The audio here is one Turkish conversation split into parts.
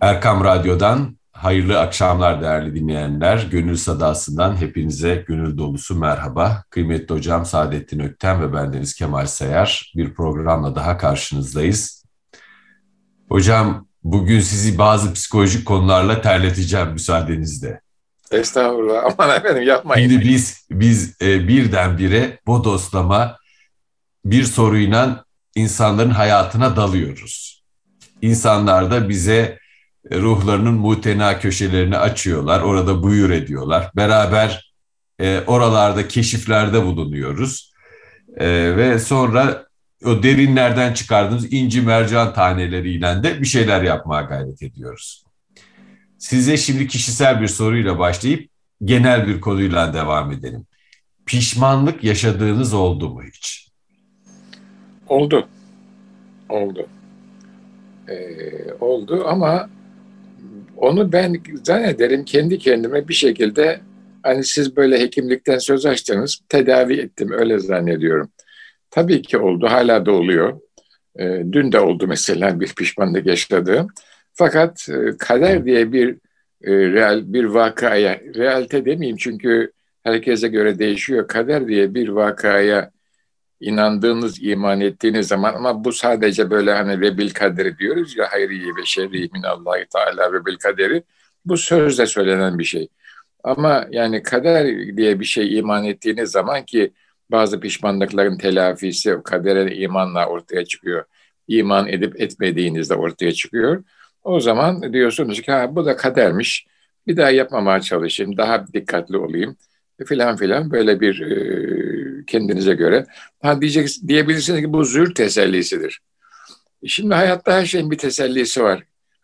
Erkam Radyo'dan hayırlı akşamlar değerli dinleyenler. Gönül Sadası'ndan hepinize gönül dolusu merhaba. Kıymetli hocam Saadettin Ökten ve bendeniz Kemal Sayar bir programla daha karşınızdayız. Hocam bugün sizi bazı psikolojik konularla terleteceğim müsaadenizle. Estağfurullah aman efendim yapmayın. Şimdi biz, biz e, birdenbire bodoslama bir soruyla insanların hayatına dalıyoruz. İnsanlar da bize ruhlarının muhtena köşelerini açıyorlar. Orada buyur ediyorlar. Beraber e, oralarda keşiflerde bulunuyoruz. E, ve sonra o derinlerden çıkardığımız inci mercan taneleriyle de bir şeyler yapmaya gayret ediyoruz. Size şimdi kişisel bir soruyla başlayıp genel bir konuyla devam edelim. Pişmanlık yaşadığınız oldu mu hiç? Oldu. Oldu. Ee, oldu ama onu ben zannederim kendi kendime bir şekilde hani siz böyle hekimlikten söz açtınız tedavi ettim öyle zannediyorum. Tabii ki oldu hala da oluyor. E, dün de oldu mesela bir pişmanlık yaşadığım. Fakat e, kader diye bir e, real bir vakaya, realite demeyeyim çünkü herkese göre değişiyor. Kader diye bir vakaya inandığınız, iman ettiğiniz zaman ama bu sadece böyle hani ve bil kaderi diyoruz ya hayri ve şerri minallahi teala ve bil kaderi bu sözle söylenen bir şey. Ama yani kader diye bir şey iman ettiğiniz zaman ki bazı pişmanlıkların telafisi kadere imanla ortaya çıkıyor. İman edip etmediğinizde ortaya çıkıyor. O zaman diyorsunuz ki ha, bu da kadermiş. Bir daha yapmamaya çalışayım, daha dikkatli olayım filan filan böyle bir e, kendinize göre. Ha diyecek diyebilirsiniz ki bu zür tesellisidir. Şimdi hayatta her şeyin bir tesellisi var.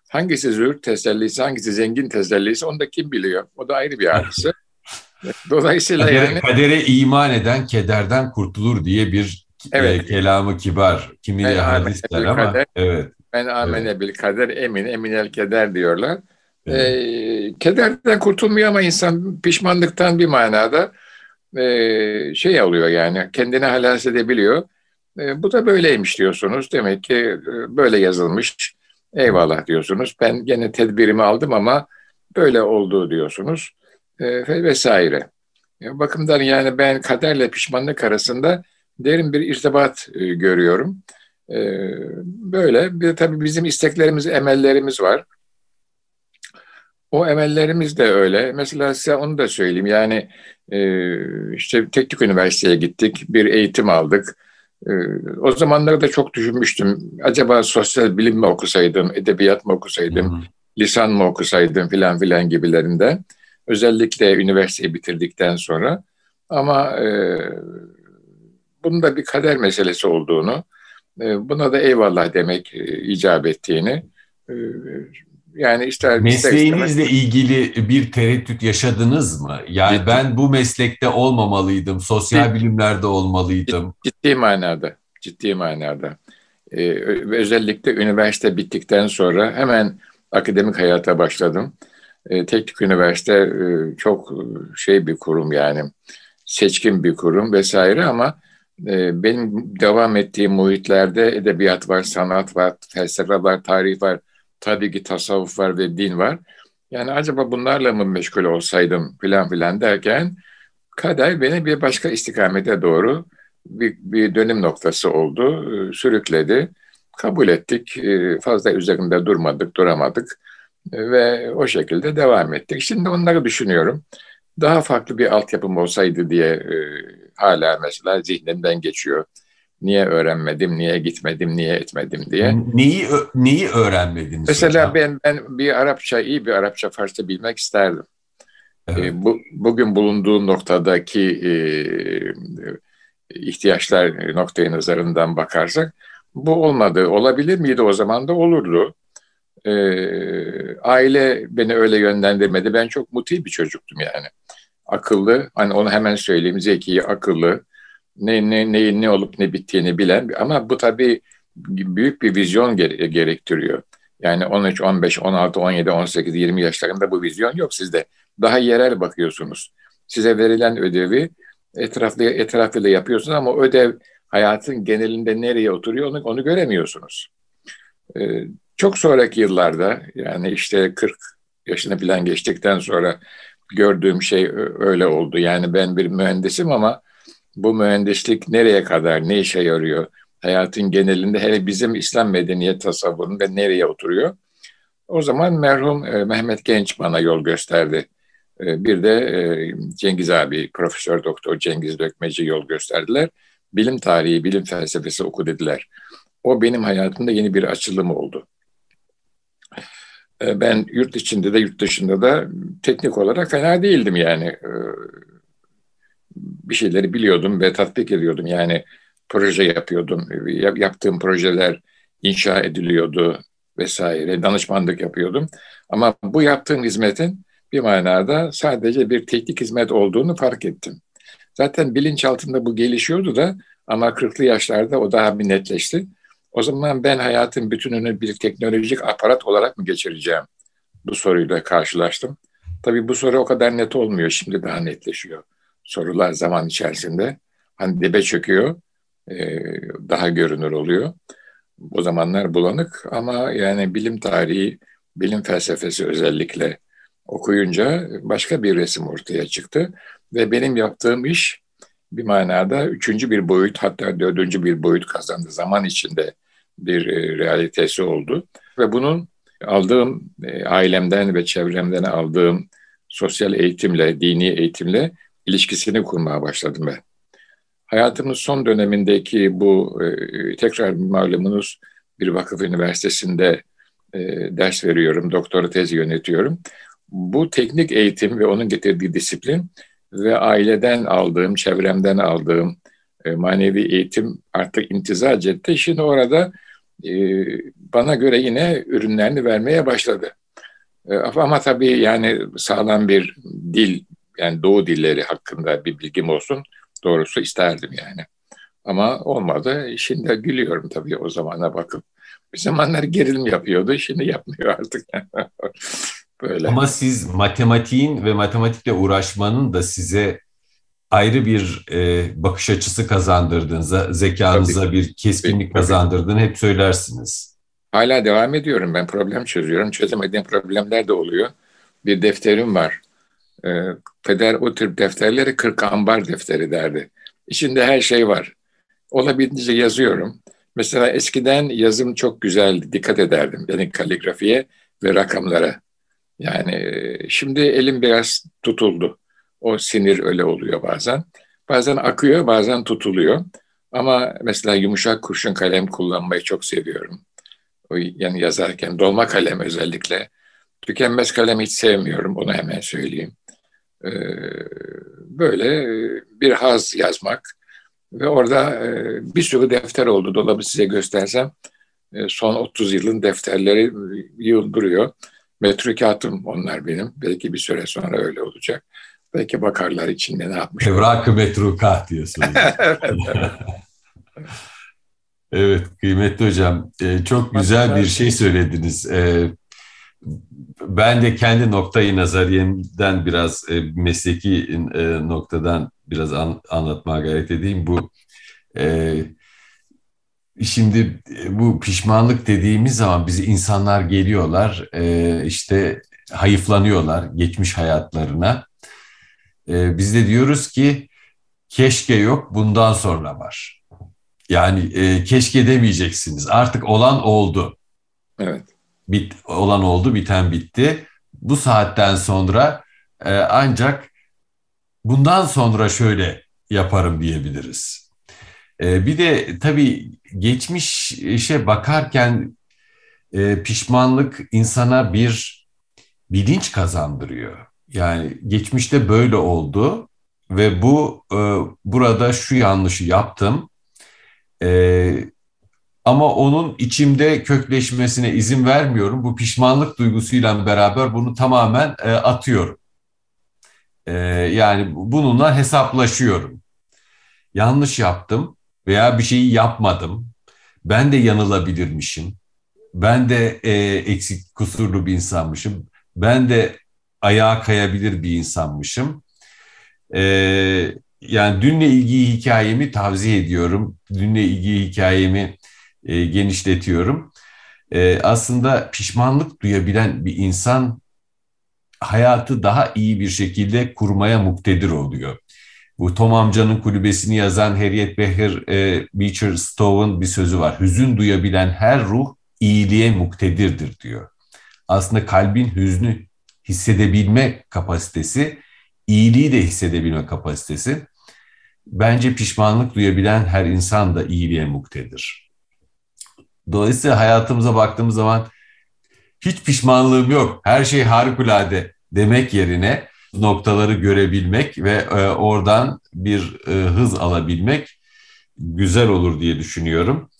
Hangisi zür tesellisi, hangisi zengin tesellisi onu da kim biliyor? O da ayrı bir hadise. Dolayısıyla kadere, yani... Kadere iman eden kederden kurtulur diye bir e, evet. e, kelamı kibar. Kimileri hadisler ama kader, evet. Ben amene evet. bil kader emin, emin el keder diyorlar. Evet. E, kederden kurtulmuyor ama insan pişmanlıktan bir manada e, şey alıyor yani kendini halas edebiliyor. E, bu da böyleymiş diyorsunuz. Demek ki e, böyle yazılmış. Eyvallah diyorsunuz. Ben gene tedbirimi aldım ama böyle oldu diyorsunuz. E, vesaire. E, bakımdan yani ben kaderle pişmanlık arasında derin bir irtibat e, görüyorum. E, böyle. Bir tabii bizim isteklerimiz, emellerimiz var. O emellerimiz de öyle. Mesela size onu da söyleyeyim. Yani e, işte teknik üniversiteye gittik, bir eğitim aldık. E, o zamanlarda da çok düşünmüştüm. Acaba sosyal bilim mi okusaydım, edebiyat mı okusaydım, hı hı. lisan mı okusaydım filan filan gibilerinde. Özellikle üniversiteyi bitirdikten sonra. Ama e, bunun da bir kader meselesi olduğunu, e, buna da eyvallah demek e, icap ettiğini e, yani ister Mesleğinizle ister ilgili bir tereddüt yaşadınız mı? Yani ciddi. ben bu meslekte olmamalıydım, sosyal ciddi, bilimlerde olmalıydım. Ciddi manada, ciddi manada. Ee, özellikle üniversite bittikten sonra hemen akademik hayata başladım. Ee, teknik üniversite e, çok şey bir kurum yani, seçkin bir kurum vesaire ama e, benim devam ettiğim muhitlerde edebiyat var, sanat var, felsefe var, tarih var tabii ki tasavvuf var ve din var. Yani acaba bunlarla mı meşgul olsaydım filan filan derken kader beni bir başka istikamete doğru bir, bir dönüm noktası oldu, e, sürükledi. Kabul ettik, e, fazla üzerinde durmadık, duramadık e, ve o şekilde devam ettik. Şimdi onları düşünüyorum. Daha farklı bir altyapım olsaydı diye hala mesela zihnimden geçiyor. Niye öğrenmedim, niye gitmedim, niye etmedim diye. Neyi neyi öğrenmediniz? Mesela hocam? ben ben bir Arapça, iyi bir Arapça, Farsça bilmek isterdim. Evet. E, bu, bugün bulunduğu noktadaki e, ihtiyaçlar noktayı nazarından bakarsak bu olmadı. Olabilir miydi o zaman da olurdu. E, aile beni öyle yönlendirmedi. Ben çok muti bir çocuktum yani. Akıllı, hani onu hemen söyleyeyim, zeki, akıllı, ne, ne, ne, ne olup ne bittiğini bilen ama bu tabii büyük bir vizyon gerektiriyor. Yani 13, 15, 16, 17, 18, 20 yaşlarında bu vizyon yok sizde. Daha yerel bakıyorsunuz. Size verilen ödevi etraflı etrafıyla yapıyorsunuz ama ödev hayatın genelinde nereye oturuyor onu, onu göremiyorsunuz. Ee, çok sonraki yıllarda yani işte 40 yaşını falan geçtikten sonra gördüğüm şey öyle oldu. Yani ben bir mühendisim ama bu mühendislik nereye kadar, ne işe yarıyor? Hayatın genelinde hele bizim İslam medeniyet tasavvurunda nereye oturuyor? O zaman merhum e, Mehmet Genç bana yol gösterdi. E, bir de e, Cengiz abi, Profesör Doktor Cengiz Dökmeci yol gösterdiler. Bilim tarihi, bilim felsefesi oku dediler. O benim hayatımda yeni bir açılım oldu. Ben yurt içinde de yurt dışında da teknik olarak fena değildim yani. Bir şeyleri biliyordum ve tatbik ediyordum. Yani proje yapıyordum. Yaptığım projeler inşa ediliyordu vesaire. Danışmanlık yapıyordum. Ama bu yaptığım hizmetin bir manada sadece bir teknik hizmet olduğunu fark ettim. Zaten bilinç altında bu gelişiyordu da ama 40'lı yaşlarda o daha bir netleşti. O zaman ben hayatın bütününü bir teknolojik aparat olarak mı geçireceğim? Bu soruyla karşılaştım. Tabii bu soru o kadar net olmuyor. Şimdi daha netleşiyor. Sorular zaman içerisinde. Hani dibe çöküyor. daha görünür oluyor. O zamanlar bulanık ama yani bilim tarihi, bilim felsefesi özellikle okuyunca başka bir resim ortaya çıktı. Ve benim yaptığım iş bir manada üçüncü bir boyut hatta dördüncü bir boyut kazandı. Zaman içinde bir e, realitesi oldu. Ve bunun aldığım e, ailemden ve çevremden aldığım sosyal eğitimle, dini eğitimle ilişkisini kurmaya başladım ben. Hayatımın son dönemindeki bu e, tekrar malumunuz bir vakıf üniversitesinde e, ders veriyorum, doktora tezi yönetiyorum. Bu teknik eğitim ve onun getirdiği disiplin ve aileden aldığım, çevremden aldığım e, manevi eğitim artık intizac etti. Şimdi orada e, bana göre yine ürünlerini vermeye başladı. E, ama tabii yani sağlam bir dil, yani doğu dilleri hakkında bir bilgim olsun doğrusu isterdim yani. Ama olmadı. Şimdi gülüyorum tabii o zamana bakıp. Bir zamanlar gerilim yapıyordu, şimdi yapmıyor artık. Böyle. Ama siz matematiğin ve matematikle uğraşmanın da size ayrı bir e, bakış açısı kazandırdığınızı, zekanıza Tabii. bir keskinlik Tabii. kazandırdığını hep söylersiniz. Hala devam ediyorum. Ben problem çözüyorum. Çözemediğim problemler de oluyor. Bir defterim var. E, Feder o tür defterleri 40 ambar defteri derdi. İçinde her şey var. Olabildiğince yazıyorum. Mesela eskiden yazım çok güzel, dikkat ederdim. Yani kaligrafiye ve rakamlara. Yani e, şimdi elim biraz tutuldu. O sinir öyle oluyor bazen. Bazen akıyor, bazen tutuluyor. Ama mesela yumuşak kurşun kalem kullanmayı çok seviyorum. O yani yazarken dolma kalem özellikle. Tükenmez kalem hiç sevmiyorum, onu hemen söyleyeyim. Ee, böyle bir haz yazmak ve orada e, bir sürü defter oldu. Dolabı size göstersem e, son 30 yılın defterleri yıl duruyor. Metrikatım onlar benim. Belki bir süre sonra öyle olacak. Belki bakarlar içinde ne yapmış. Evrak-ı metrukat diyorsunuz. evet, kıymetli hocam. E, çok güzel bir şey söylediniz. E, ben de kendi noktayı nazariyemden biraz e, mesleki noktadan biraz anlatmaya gayret edeyim. Bu Şimdi bu pişmanlık dediğimiz zaman bizi insanlar geliyorlar, işte hayıflanıyorlar geçmiş hayatlarına e, biz de diyoruz ki keşke yok bundan sonra var. Yani e, keşke demeyeceksiniz. Artık olan oldu. Evet. Bit, olan oldu, biten bitti. Bu saatten sonra e, ancak bundan sonra şöyle yaparım diyebiliriz. E, bir de tabii geçmişe bakarken e, pişmanlık insana bir bilinç kazandırıyor. Yani geçmişte böyle oldu ve bu e, burada şu yanlışı yaptım. E, ama onun içimde kökleşmesine izin vermiyorum. Bu pişmanlık duygusuyla beraber bunu tamamen e, atıyorum. E, yani bununla hesaplaşıyorum. Yanlış yaptım veya bir şeyi yapmadım. Ben de yanılabilirmişim. Ben de e, eksik kusurlu bir insanmışım. Ben de ayağa kayabilir bir insanmışım. Ee, yani dünle ilgili hikayemi tavsiye ediyorum. Dünle ilgili hikayemi e, genişletiyorum. e, aslında pişmanlık duyabilen bir insan hayatı daha iyi bir şekilde kurmaya muktedir oluyor. Bu Tom amcanın kulübesini yazan Harriet Becher, e, Beecher Stowe'un bir sözü var. Hüzün duyabilen her ruh iyiliğe muktedirdir diyor. Aslında kalbin hüznü hissedebilme kapasitesi, iyiliği de hissedebilme kapasitesi. Bence pişmanlık duyabilen her insan da iyiliğe muktedir. Dolayısıyla hayatımıza baktığımız zaman hiç pişmanlığım yok, her şey harikulade demek yerine noktaları görebilmek ve e, oradan bir e, hız alabilmek güzel olur diye düşünüyorum.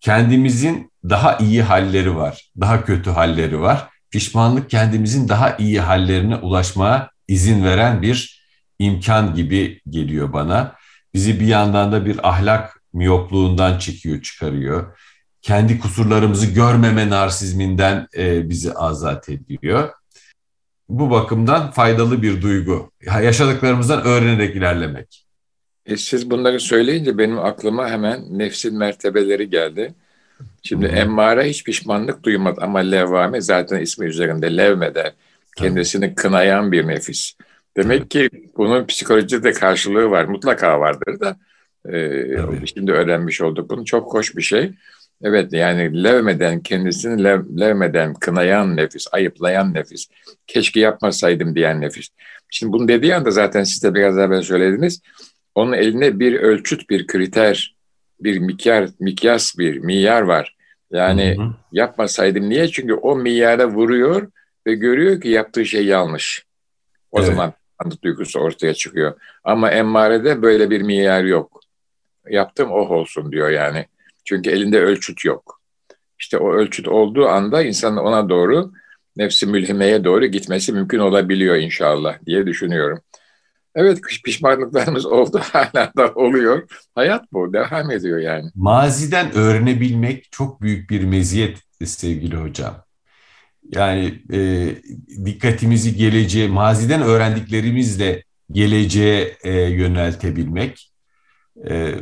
Kendimizin daha iyi halleri var, daha kötü halleri var. Pişmanlık kendimizin daha iyi hallerine ulaşmaya izin veren bir imkan gibi geliyor bana. Bizi bir yandan da bir ahlak miyopluğundan çekiyor, çıkarıyor. Kendi kusurlarımızı görmeme narsizminden e, bizi azat ediyor bu bakımdan faydalı bir duygu. Yaşadıklarımızdan öğrenerek ilerlemek. E siz bunları söyleyince benim aklıma hemen nefsin mertebeleri geldi. Şimdi hmm. emmare hiç pişmanlık duymadı ama levvame zaten ismi üzerinde levmede kendisini kınayan bir nefis. Demek ki bunun psikolojide karşılığı var. Mutlaka vardır da. E, şimdi öğrenmiş olduk. Bunu çok hoş bir şey. Evet yani levmeden kendisini lev, levmeden kınayan nefis, ayıplayan nefis, keşke yapmasaydım diyen nefis. Şimdi bunu dediği anda zaten siz de biraz evvel söylediniz. Onun eline bir ölçüt, bir kriter, bir mikyar, mikyas, bir miyar var. Yani hı hı. yapmasaydım niye? Çünkü o miyara vuruyor ve görüyor ki yaptığı şey yanlış. O evet. zaman anlık duygusu ortaya çıkıyor. Ama emmarede böyle bir miyar yok. Yaptım oh olsun diyor yani. Çünkü elinde ölçüt yok. İşte o ölçüt olduğu anda insanın ona doğru nefsi mülhimeye doğru gitmesi mümkün olabiliyor inşallah diye düşünüyorum. Evet pişmanlıklarımız oldu hala da oluyor. Hayat bu devam ediyor yani. Maziden öğrenebilmek çok büyük bir meziyet sevgili hocam. Yani e, dikkatimizi geleceğe, maziden öğrendiklerimizle geleceğe e, yöneltebilmek. E,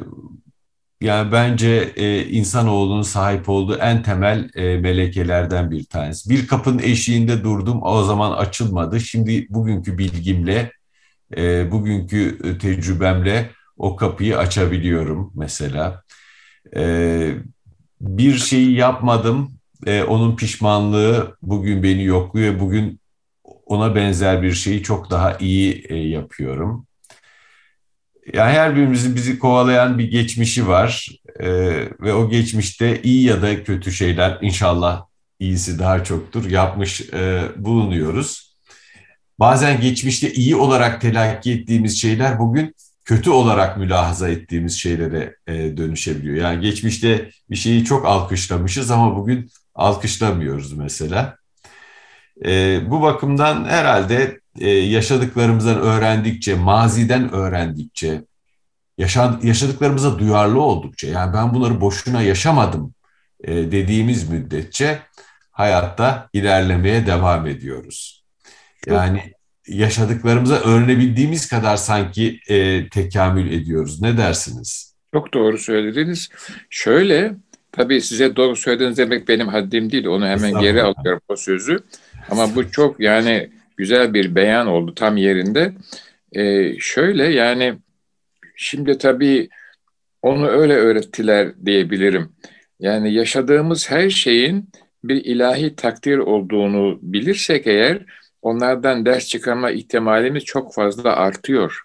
yani bence e, insanoğlunun sahip olduğu en temel e, melekelerden bir tanesi. Bir kapının eşiğinde durdum, o zaman açılmadı. Şimdi bugünkü bilgimle, e, bugünkü e, tecrübemle o kapıyı açabiliyorum mesela. E, bir şeyi yapmadım, e, onun pişmanlığı bugün beni yokluyor. Bugün ona benzer bir şeyi çok daha iyi e, yapıyorum. Yani her birimizin bizi kovalayan bir geçmişi var ee, ve o geçmişte iyi ya da kötü şeyler inşallah iyisi daha çoktur yapmış e, bulunuyoruz. Bazen geçmişte iyi olarak telakki ettiğimiz şeyler bugün kötü olarak mülahaza ettiğimiz şeylere e, dönüşebiliyor. Yani geçmişte bir şeyi çok alkışlamışız ama bugün alkışlamıyoruz mesela. E, bu bakımdan herhalde e, yaşadıklarımızdan öğrendikçe, maziden öğrendikçe, yaşad yaşadıklarımıza duyarlı oldukça, yani ben bunları boşuna yaşamadım e, dediğimiz müddetçe hayatta ilerlemeye devam ediyoruz. Yani yaşadıklarımıza öğrenebildiğimiz kadar sanki e, tekamül ediyoruz. Ne dersiniz? Çok doğru söylediniz. Şöyle, tabii size doğru söylediğiniz demek benim haddim değil. Onu hemen geri alıyorum o sözü. Ama bu çok yani güzel bir beyan oldu tam yerinde. Ee, şöyle yani şimdi tabii onu öyle öğrettiler diyebilirim. Yani yaşadığımız her şeyin bir ilahi takdir olduğunu bilirsek eğer onlardan ders çıkarma ihtimalimiz çok fazla artıyor.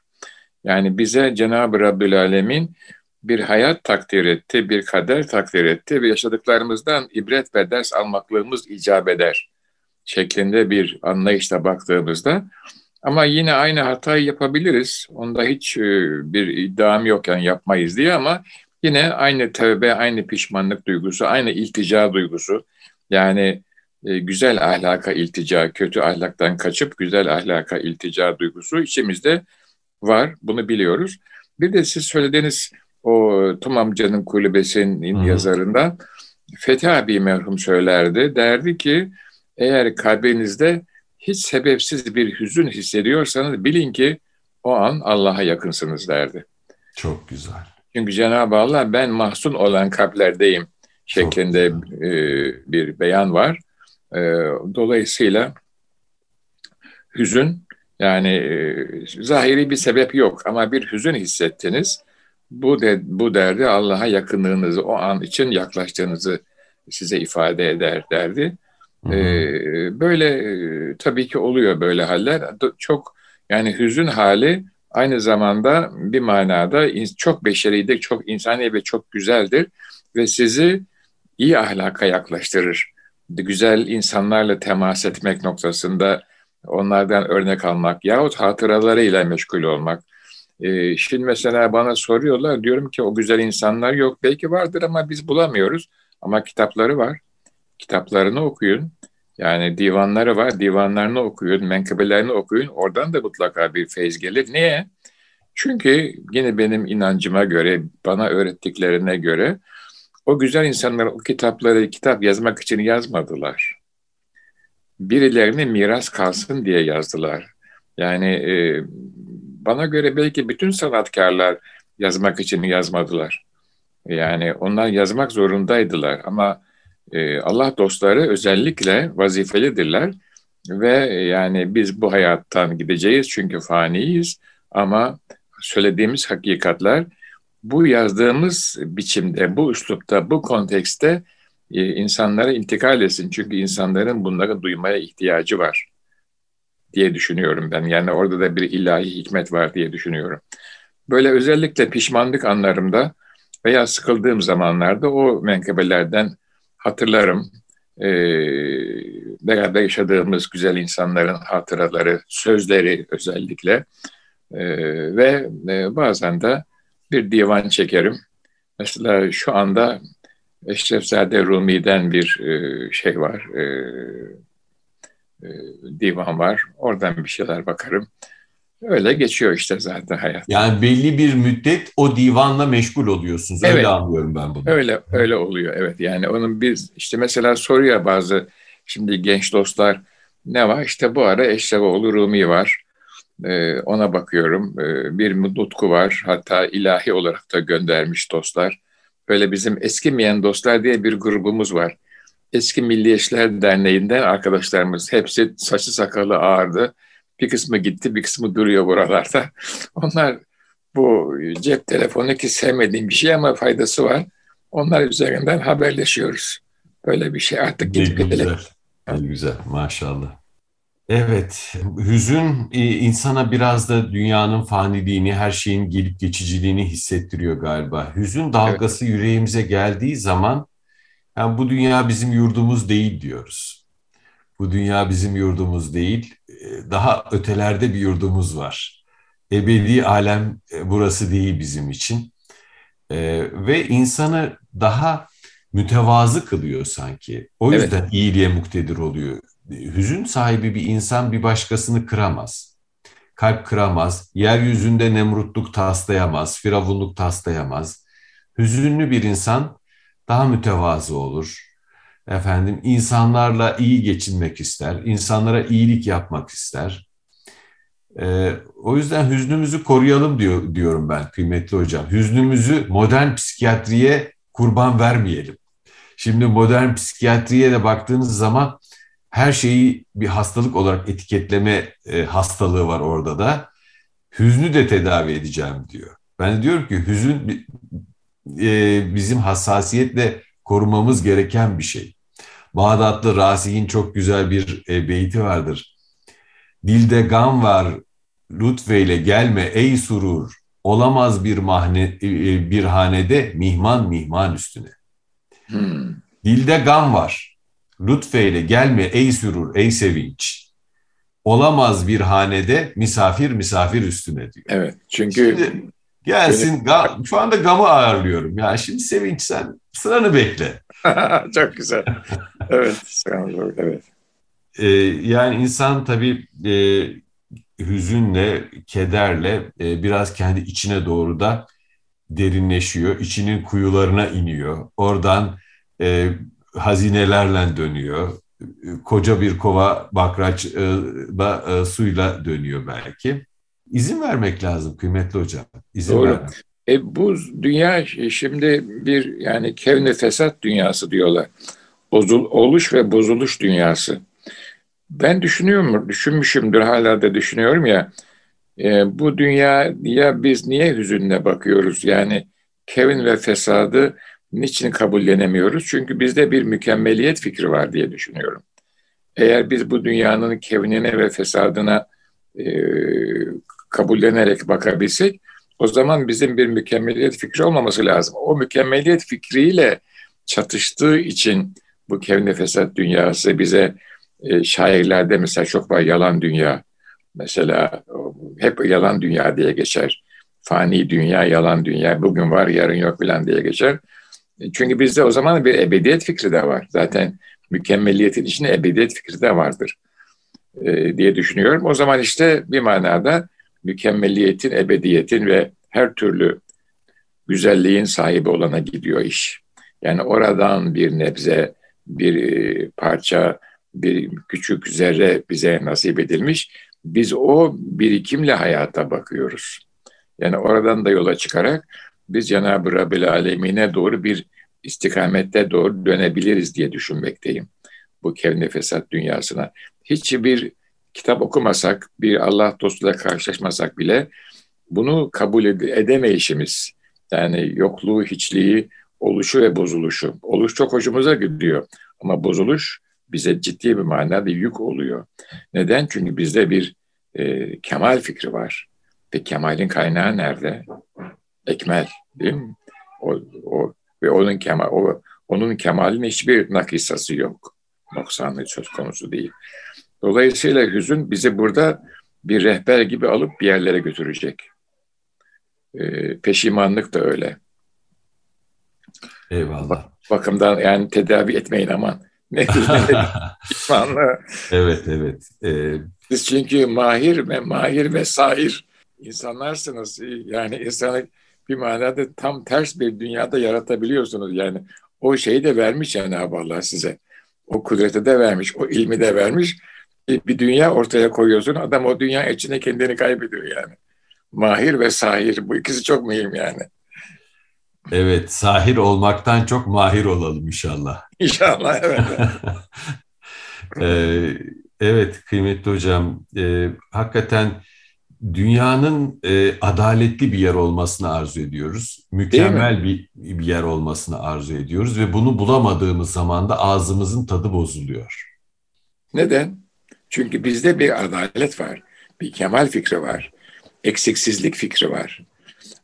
Yani bize Cenab-ı Rabbül Alemin bir hayat takdir etti, bir kader takdir etti ve yaşadıklarımızdan ibret ve ders almaklığımız icap eder şeklinde bir anlayışla baktığımızda ama yine aynı hatayı yapabiliriz. Onda hiç e, bir iddiam yok yani yapmayız diye ama yine aynı tövbe, aynı pişmanlık duygusu, aynı iltica duygusu. Yani e, güzel ahlaka iltica, kötü ahlaktan kaçıp güzel ahlaka iltica duygusu içimizde var. Bunu biliyoruz. Bir de siz söylediğiniz o Tom amcanın kulübesinin hmm. yazarından Fethi abi merhum söylerdi. Derdi ki eğer kalbinizde hiç sebepsiz bir hüzün hissediyorsanız bilin ki o an Allah'a yakınsınız derdi. Çok güzel. Çünkü Cenab-ı Allah ben mahzun olan kalplerdeyim şeklinde e, bir beyan var. E, dolayısıyla hüzün yani e, zahiri bir sebep yok ama bir hüzün hissettiniz. Bu de, bu derdi Allah'a yakınlığınızı o an için yaklaştığınızı size ifade eder derdi. Ee, böyle e, tabii ki oluyor böyle haller. Çok yani hüzün hali aynı zamanda bir manada çok beşeridir, çok insani ve çok güzeldir ve sizi iyi ahlaka yaklaştırır. Güzel insanlarla temas etmek noktasında onlardan örnek almak yahut hatıralarıyla meşgul olmak. Ee, şimdi mesela bana soruyorlar, diyorum ki o güzel insanlar yok. Belki vardır ama biz bulamıyoruz. Ama kitapları var. Kitaplarını okuyun. Yani divanları var. Divanlarını okuyun, menkıbelerini okuyun. Oradan da mutlaka bir feyz gelir. Niye? Çünkü yine benim inancıma göre, bana öğrettiklerine göre o güzel insanlar o kitapları kitap yazmak için yazmadılar. Birilerine miras kalsın diye yazdılar. Yani e, bana göre belki bütün sanatkarlar yazmak için yazmadılar. Yani onlar yazmak zorundaydılar ama e, Allah dostları özellikle vazifelidirler ve yani biz bu hayattan gideceğiz çünkü faniyiz ama söylediğimiz hakikatler bu yazdığımız biçimde, bu üslupta, bu kontekste e, insanlara intikal etsin. Çünkü insanların bunları duymaya ihtiyacı var diye düşünüyorum ben. Yani orada da bir ilahi hikmet var diye düşünüyorum. Böyle özellikle pişmanlık anlarımda veya sıkıldığım zamanlarda o menkebelerden hatırlarım. Ee, beraber yaşadığımız güzel insanların hatıraları, sözleri özellikle ee, ve e, bazen de bir divan çekerim. Mesela şu anda Eşrefzade Rumi'den bir e, şey var, e, e, divan var. Oradan bir şeyler bakarım. Öyle geçiyor işte zaten hayat. Yani belli bir müddet o divanla meşgul oluyorsunuz. Öyle evet, anlıyorum ben bunu. Öyle öyle oluyor evet. Yani onun biz işte mesela soruyor bazı şimdi genç dostlar ne var? İşte bu ara Eşrefoğlu Rumi var. Ee, ona bakıyorum. Ee, bir nutku var. Hatta ilahi olarak da göndermiş dostlar. Böyle bizim eskimeyen dostlar diye bir grubumuz var. Eski Milliyetçiler Derneği'nden arkadaşlarımız hepsi saçı sakalı ağırdı bir kısmı gitti, bir kısmı duruyor buralarda. Onlar bu cep telefonu ki sevmediğim bir şey ama faydası var. Onlar üzerinden haberleşiyoruz. Böyle bir şey artık gidip güzel. Ne güzel maşallah. Evet, hüzün e, insana biraz da dünyanın faniliğini, her şeyin gelip geçiciliğini hissettiriyor galiba. Hüzün dalgası evet. yüreğimize geldiği zaman yani bu dünya bizim yurdumuz değil diyoruz. Bu dünya bizim yurdumuz değil daha ötelerde bir yurdumuz var. Ebedi alem e, burası değil bizim için. E, ve insanı daha mütevazı kılıyor sanki. O yüzden evet. iyiliğe muktedir oluyor. Hüzün sahibi bir insan bir başkasını kıramaz. Kalp kıramaz, yeryüzünde nemrutluk taslayamaz, firavunluk taslayamaz. Hüzünlü bir insan daha mütevazı olur efendim insanlarla iyi geçinmek ister, insanlara iyilik yapmak ister. Ee, o yüzden hüznümüzü koruyalım diyor diyorum ben kıymetli hocam. Hüznümüzü modern psikiyatriye kurban vermeyelim. Şimdi modern psikiyatriye de baktığınız zaman her şeyi bir hastalık olarak etiketleme e, hastalığı var orada da. Hüznü de tedavi edeceğim diyor. Ben diyorum ki hüzün e, bizim hassasiyetle korumamız gereken bir şey. Bağdatlı Rasi'nin çok güzel bir e, beyti vardır. Dilde gam var lütfeyle gelme ey surur. Olamaz bir mahne, e, e, bir hanede mihman mihman üstüne. Hmm. Dilde gam var. Lütfeyle gelme ey surur, ey sevinç. Olamaz bir hanede misafir misafir üstüne diyor. Evet çünkü Şimdi, gelsin gam, şu anda gamı ağırlıyorum. Ya şimdi sevinç sen sıranı bekle. Çok güzel. Evet, evet. Ee, yani insan tabii e, hüzünle, kederle e, biraz kendi içine doğru da derinleşiyor. İçinin kuyularına iniyor. Oradan e, hazinelerle dönüyor. Koca bir kova bakraçla e, suyla dönüyor belki. İzin vermek lazım kıymetli hocam. İzin Doğru. Vermek. E bu dünya şimdi bir yani kevni fesat dünyası diyorlar. Bozul, oluş ve bozuluş dünyası. Ben düşünüyorum, düşünmüşümdür hala da düşünüyorum ya. E, bu dünyaya biz niye hüzünle bakıyoruz? Yani kevin ve fesadı niçin kabullenemiyoruz? Çünkü bizde bir mükemmeliyet fikri var diye düşünüyorum. Eğer biz bu dünyanın kevinine ve fesadına e, kabullenerek bakabilsek o zaman bizim bir mükemmeliyet fikri olmaması lazım. O mükemmeliyet fikriyle çatıştığı için bu kevni fesat dünyası bize e, şairlerde mesela çok var yalan dünya. Mesela hep yalan dünya diye geçer. Fani dünya, yalan dünya, bugün var yarın yok falan diye geçer. E, çünkü bizde o zaman bir ebediyet fikri de var. Zaten mükemmeliyetin içinde ebediyet fikri de vardır e, diye düşünüyorum. O zaman işte bir manada mükemmeliyetin, ebediyetin ve her türlü güzelliğin sahibi olana gidiyor iş. Yani oradan bir nebze, bir e, parça, bir küçük zerre bize nasip edilmiş. Biz o birikimle hayata bakıyoruz. Yani oradan da yola çıkarak biz Cenab-ı Rabbil Alemine doğru bir istikamette doğru dönebiliriz diye düşünmekteyim. Bu kevni fesat dünyasına. Hiçbir kitap okumasak, bir Allah dostuyla karşılaşmasak bile bunu kabul edemeyişimiz, yani yokluğu, hiçliği, oluşu ve bozuluşu. Oluş çok hoşumuza gidiyor ama bozuluş bize ciddi bir manada yük oluyor. Neden? Çünkü bizde bir e, kemal fikri var. Ve kemalin kaynağı nerede? Ekmel, değil mi? O, o ve onun kemal, o, onun kemalin hiçbir nakisası yok. Noksanlığı söz konusu değil. Dolayısıyla hüzün bizi burada bir rehber gibi alıp bir yerlere götürecek. E, peşimanlık da öyle. Eyvallah. Bak, bakımdan yani tedavi etmeyin aman. Ne pişmanlığı. evet evet. Ee... Siz çünkü mahir ve mahir ve sahir insanlarsınız. Yani insanı bir manada tam ters bir dünyada yaratabiliyorsunuz. Yani o şeyi de vermiş Cenab-ı Allah size. O kudreti de vermiş, o ilmi de vermiş. Bir dünya ortaya koyuyorsun. Adam o dünya içinde kendini kaybediyor yani. Mahir ve sahir. Bu ikisi çok mühim yani. Evet, sahir olmaktan çok mahir olalım inşallah. İnşallah, evet. ee, evet, kıymetli hocam. E, hakikaten dünyanın e, adaletli bir yer olmasını arzu ediyoruz. Mükemmel bir, bir yer olmasını arzu ediyoruz ve bunu bulamadığımız zaman da ağzımızın tadı bozuluyor. Neden? Çünkü bizde bir adalet var, bir kemal fikri var, eksiksizlik fikri var.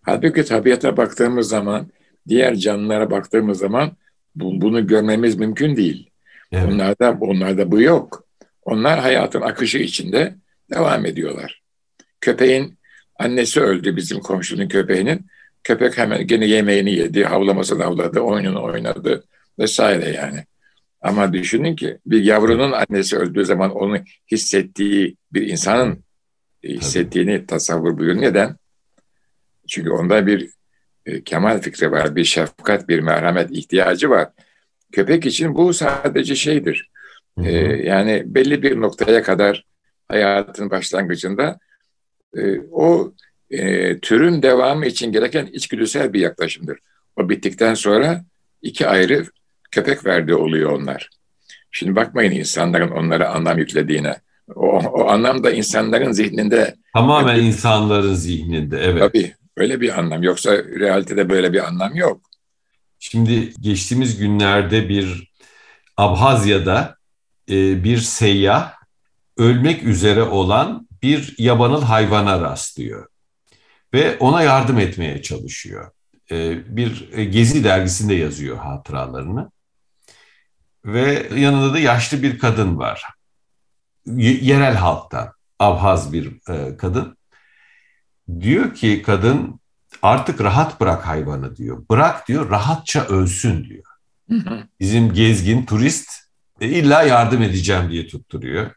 Halbuki tabiata baktığımız zaman, diğer canlılara baktığımız zaman bu, bunu görmemiz mümkün değil. Evet. Onlarda, onlarda bu yok. Onlar hayatın akışı içinde devam ediyorlar. Köpeğin annesi öldü bizim komşunun köpeğinin. Köpek hemen gene yemeğini yedi, havlamasını havladı, oyununu oynadı vesaire yani. Ama düşünün ki bir yavrunun annesi öldüğü zaman onu hissettiği bir insanın hissettiğini tasavvur buyurun. Neden? Çünkü onda bir e, kemal fikri var, bir şefkat, bir merhamet ihtiyacı var. Köpek için bu sadece şeydir. E, yani belli bir noktaya kadar hayatın başlangıcında e, o e, türün devamı için gereken içgüdüsel bir yaklaşımdır. O bittikten sonra iki ayrı köpek verdiği oluyor onlar. Şimdi bakmayın insanların onlara anlam yüklediğine. O, o anlam da insanların zihninde. Tamamen yani, insanların zihninde, evet. Tabii, öyle bir anlam. Yoksa realitede böyle bir anlam yok. Şimdi geçtiğimiz günlerde bir Abhazya'da e, bir seyyah ölmek üzere olan bir yabanıl hayvana rastlıyor ve ona yardım etmeye çalışıyor. E, bir Gezi dergisinde yazıyor hatıralarını ve yanında da yaşlı bir kadın var. yerel halktan, Abhaz bir e, kadın. Diyor ki kadın artık rahat bırak hayvanı diyor. Bırak diyor rahatça ölsün diyor. Bizim gezgin turist e, illa yardım edeceğim diye tutturuyor.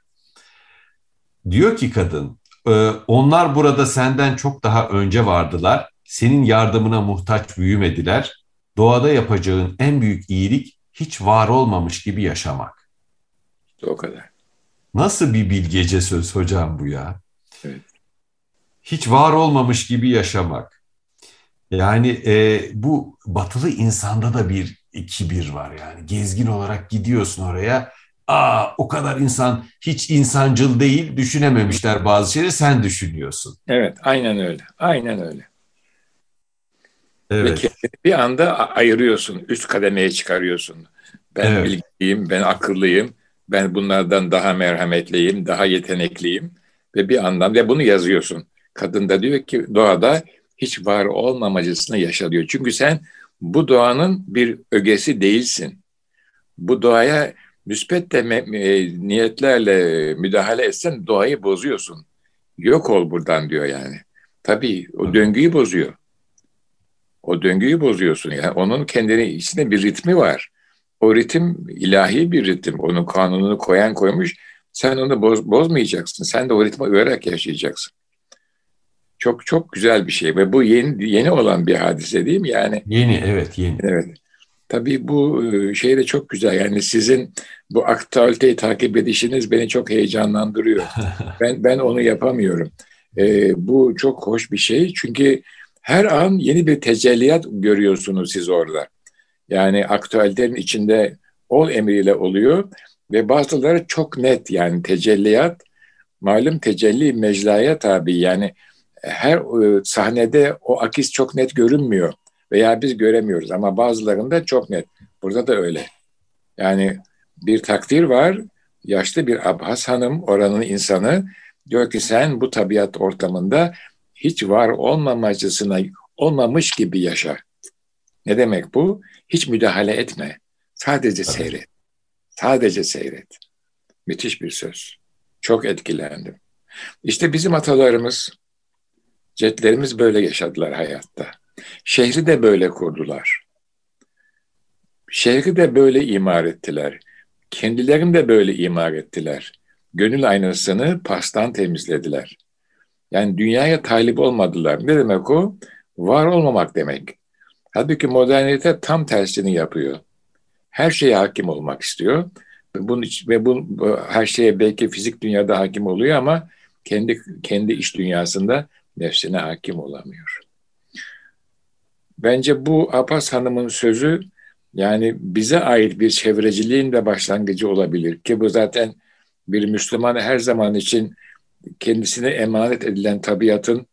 Diyor ki kadın e, onlar burada senden çok daha önce vardılar. Senin yardımına muhtaç büyümediler. Doğada yapacağın en büyük iyilik hiç var olmamış gibi yaşamak. İşte o kadar. Nasıl bir bilgece söz hocam bu ya? Evet. Hiç var olmamış gibi yaşamak. Yani e, bu batılı insanda da bir kibir var yani. Gezgin olarak gidiyorsun oraya. Aa o kadar insan hiç insancıl değil düşünememişler bazı şeyleri sen düşünüyorsun. Evet aynen öyle. Aynen öyle. Evet. Ve bir anda ayırıyorsun. Üst kademeye çıkarıyorsun. Ben evet. bilgiliyim, ben akıllıyım, ben bunlardan daha merhametliyim, daha yetenekliyim. Ve bir anlamda bunu yazıyorsun. Kadın da diyor ki doğada hiç var olmamacısını yaşa diyor. Çünkü sen bu doğanın bir ögesi değilsin. Bu doğaya müspet de e, niyetlerle müdahale etsen doğayı bozuyorsun. Yok ol buradan diyor yani. Tabii o döngüyü bozuyor. O döngüyü bozuyorsun. Yani onun kendine içinde bir ritmi var. O ritim ilahi bir ritim. Onun kanununu koyan koymuş. Sen onu boz, bozmayacaksın. Sen de o ritme uyarak yaşayacaksın. Çok çok güzel bir şey ve bu yeni yeni olan bir hadise değil mi? Yani yeni evet yeni. Evet. Tabii bu e, şey de çok güzel. Yani sizin bu aktualiteyi takip edişiniz beni çok heyecanlandırıyor. ben ben onu yapamıyorum. Ee, bu çok hoş bir şey. Çünkü her an yeni bir tecelliyat görüyorsunuz siz orada. Yani aktüelitenin içinde ol emriyle oluyor ve bazıları çok net yani tecelliyat malum tecelli meclaya tabi yani her e, sahnede o akis çok net görünmüyor veya biz göremiyoruz ama bazılarında çok net. Burada da öyle. Yani bir takdir var. Yaşlı bir Abbas Hanım oranın insanı diyor ki sen bu tabiat ortamında hiç var olmamacısına olmamış gibi yaşa. Ne demek bu? Hiç müdahale etme. Sadece seyret. Sadece seyret. Müthiş bir söz. Çok etkilendim. İşte bizim atalarımız, cetlerimiz böyle yaşadılar hayatta. Şehri de böyle kurdular. Şehri de böyle imar ettiler. Kendilerini de böyle imar ettiler. Gönül aynasını pastan temizlediler. Yani dünyaya talip olmadılar. Ne demek o? Var olmamak demek. Halbuki modernite tam tersini yapıyor. Her şeye hakim olmak istiyor. Bunun, ve bu her şeye belki fizik dünyada hakim oluyor ama kendi kendi iş dünyasında nefsine hakim olamıyor. Bence bu Apas Hanım'ın sözü yani bize ait bir çevreciliğin de başlangıcı olabilir ki bu zaten bir Müslüman her zaman için kendisine emanet edilen tabiatın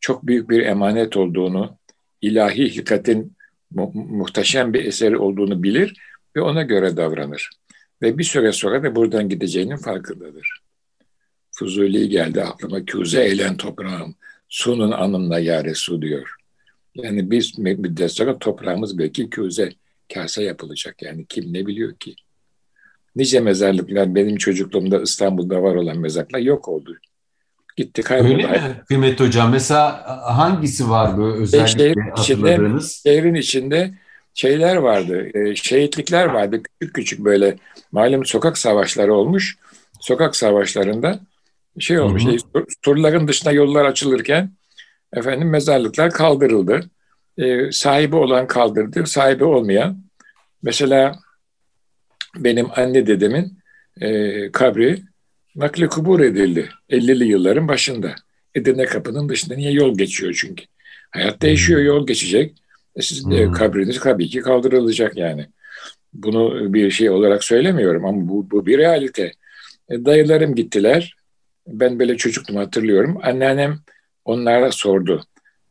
çok büyük bir emanet olduğunu, ilahi hikatin mu- muhteşem bir eseri olduğunu bilir ve ona göre davranır. Ve bir süre sonra da buradan gideceğinin farkındadır. Fuzuli geldi aklıma, küze eğlen toprağım, sunun anımla yare su diyor. Yani biz müddet sonra toprağımız belki küze, kase yapılacak. Yani kim ne biliyor ki? Nice mezarlıklar benim çocukluğumda İstanbul'da var olan mezarlıklar yok oldu. Gitti kayboldu. Öyle mi kıymetli hocam? Mesela hangisi var bu özellikle şehrin hatırladığınız? Içinde, şehrin içinde şeyler vardı, e, şehitlikler vardı. Küçük küçük böyle malum sokak savaşları olmuş. Sokak savaşlarında şey olmuş, hı hı. Şey, surların dışına yollar açılırken efendim mezarlıklar kaldırıldı. E, sahibi olan kaldırdı, sahibi olmayan. Mesela benim anne dedemin e, kabri nakli kubur edildi 50'li yılların başında. Edirne kapının dışında niye yol geçiyor çünkü. Hayat değişiyor, hmm. yol geçecek. E sizin hmm. kabriniz tabii ki kaldırılacak yani. Bunu bir şey olarak söylemiyorum ama bu, bu bir realite. E, dayılarım gittiler. Ben böyle çocuktum hatırlıyorum. Anneannem onlara sordu.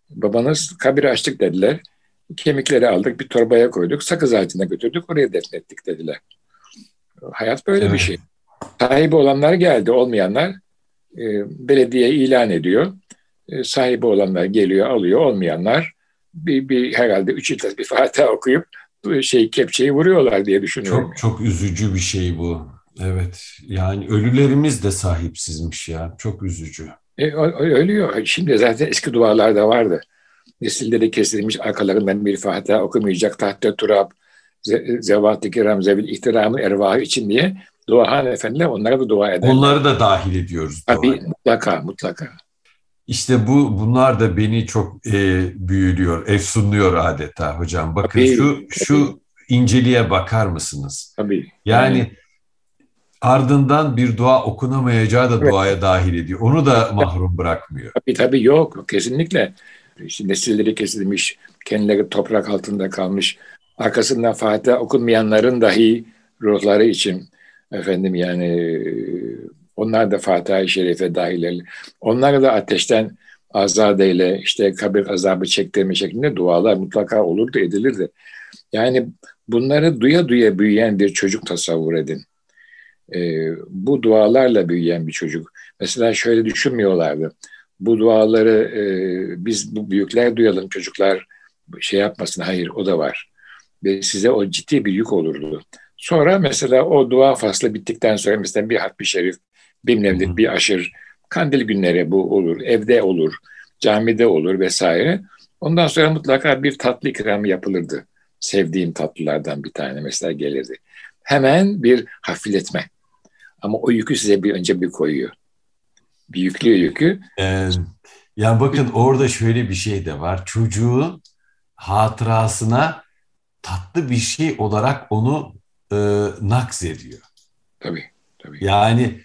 Babanız kabir açtık dediler. Kemikleri aldık bir torbaya koyduk. Sakız ağacına götürdük oraya defnettik dediler. Hayat böyle evet. bir şey. Sahibi olanlar geldi, olmayanlar e, belediye ilan ediyor. E, sahibi olanlar geliyor, alıyor, olmayanlar bir, bir herhalde üç yıl bir Fatiha okuyup şey kepçeyi vuruyorlar diye düşünüyorum. Çok çok üzücü bir şey bu. Evet. Yani ölülerimiz de sahipsizmiş ya. Çok üzücü. E, ölüyor. Şimdi zaten eski dualarda vardı. Nesilleri kesilmiş arkalarından bir Fatiha okumayacak tahta turab zevat-ı kiram zevil ihtiramı ervahı için diye duahan efendiler onlara da dua eder. Onları da dahil ediyoruz. Tabii duaya. mutlaka mutlaka. İşte bu bunlar da beni çok e, büyülüyor, efsunluyor adeta hocam. Bakın tabii, şu tabii. şu inceliğe bakar mısınız? Tabii. Yani, yani ardından bir dua okunamayacağı da evet. duaya dahil ediyor. Onu da mahrum bırakmıyor. Tabii tabii yok kesinlikle. işte nesilleri kesilmiş, kendileri toprak altında kalmış, arkasından Fatiha okunmayanların dahi ruhları için efendim yani onlar da Fatiha-i Şerife dahil. Onlar da ateşten azadeyle işte kabir azabı çektirme şeklinde dualar mutlaka olurdu edilirdi. Yani bunları duya duya büyüyen bir çocuk tasavvur edin. Ee, bu dualarla büyüyen bir çocuk. Mesela şöyle düşünmüyorlardı. Bu duaları e, biz bu büyükler duyalım çocuklar şey yapmasın. Hayır o da var. Ve size o ciddi bir yük olurdu. Sonra mesela o dua faslı bittikten sonra mesela bir hatmi şerif, bir mevlid, bir aşır, kandil günleri bu olur, evde olur, camide olur vesaire. Ondan sonra mutlaka bir tatlı ikramı yapılırdı. Sevdiğim tatlılardan bir tane mesela gelirdi. Hemen bir hafifletme. Ama o yükü size bir önce bir koyuyor. Bir yüklüyor yükü. Ee, yani bakın orada şöyle bir şey de var. Çocuğun hatırasına tatlı bir şey olarak onu e, nakz ediyor. Tabii, tabii. Yani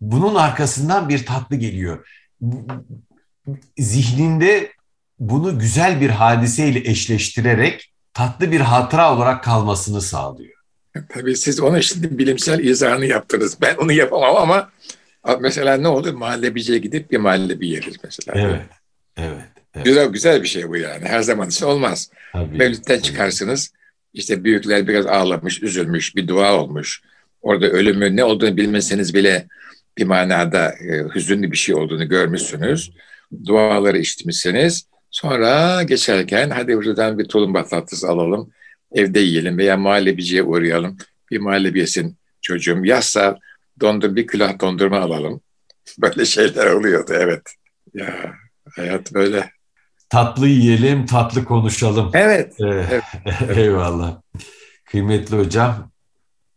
bunun arkasından bir tatlı geliyor. Zihninde bunu güzel bir hadiseyle eşleştirerek tatlı bir hatıra olarak kalmasını sağlıyor. Tabii siz ona şimdi bilimsel izahını yaptınız. Ben onu yapamam ama mesela ne olur mahallebiciye gidip bir mahallebi yeriz mesela. Evet, evet. evet. Güzel güzel bir şey bu yani. Her zaman için olmaz. Tabii, Mevlütten çıkarsınız. İşte büyükler biraz ağlamış, üzülmüş, bir dua olmuş. Orada ölümü ne olduğunu bilmeseniz bile bir manada e, hüzünlü bir şey olduğunu görmüşsünüz. Duaları içmişsiniz. Sonra geçerken hadi buradan bir tulumba tatlısı alalım. Evde yiyelim veya muhallebiciye uğrayalım. Bir muhallebi yesin çocuğum. Yazsa dondur bir külah dondurma alalım. Böyle şeyler oluyordu evet. Ya hayat böyle. Tatlı yiyelim, tatlı konuşalım. Evet. Ee, evet. Eyvallah. Kıymetli hocam,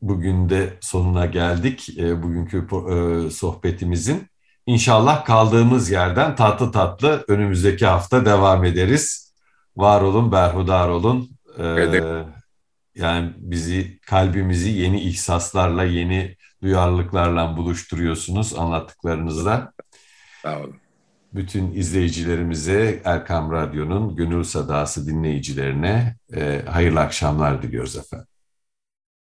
bugün de sonuna geldik. E, bugünkü e, sohbetimizin. İnşallah kaldığımız yerden tatlı tatlı önümüzdeki hafta devam ederiz. Var olun, berhudar olun. Ee, evet. Yani bizi, kalbimizi yeni ihsaslarla, yeni duyarlılıklarla buluşturuyorsunuz anlattıklarınızla. Sağ olun. Bütün izleyicilerimize Erkam Radyo'nun Gönül Sadası dinleyicilerine e, hayırlı akşamlar diliyoruz efendim.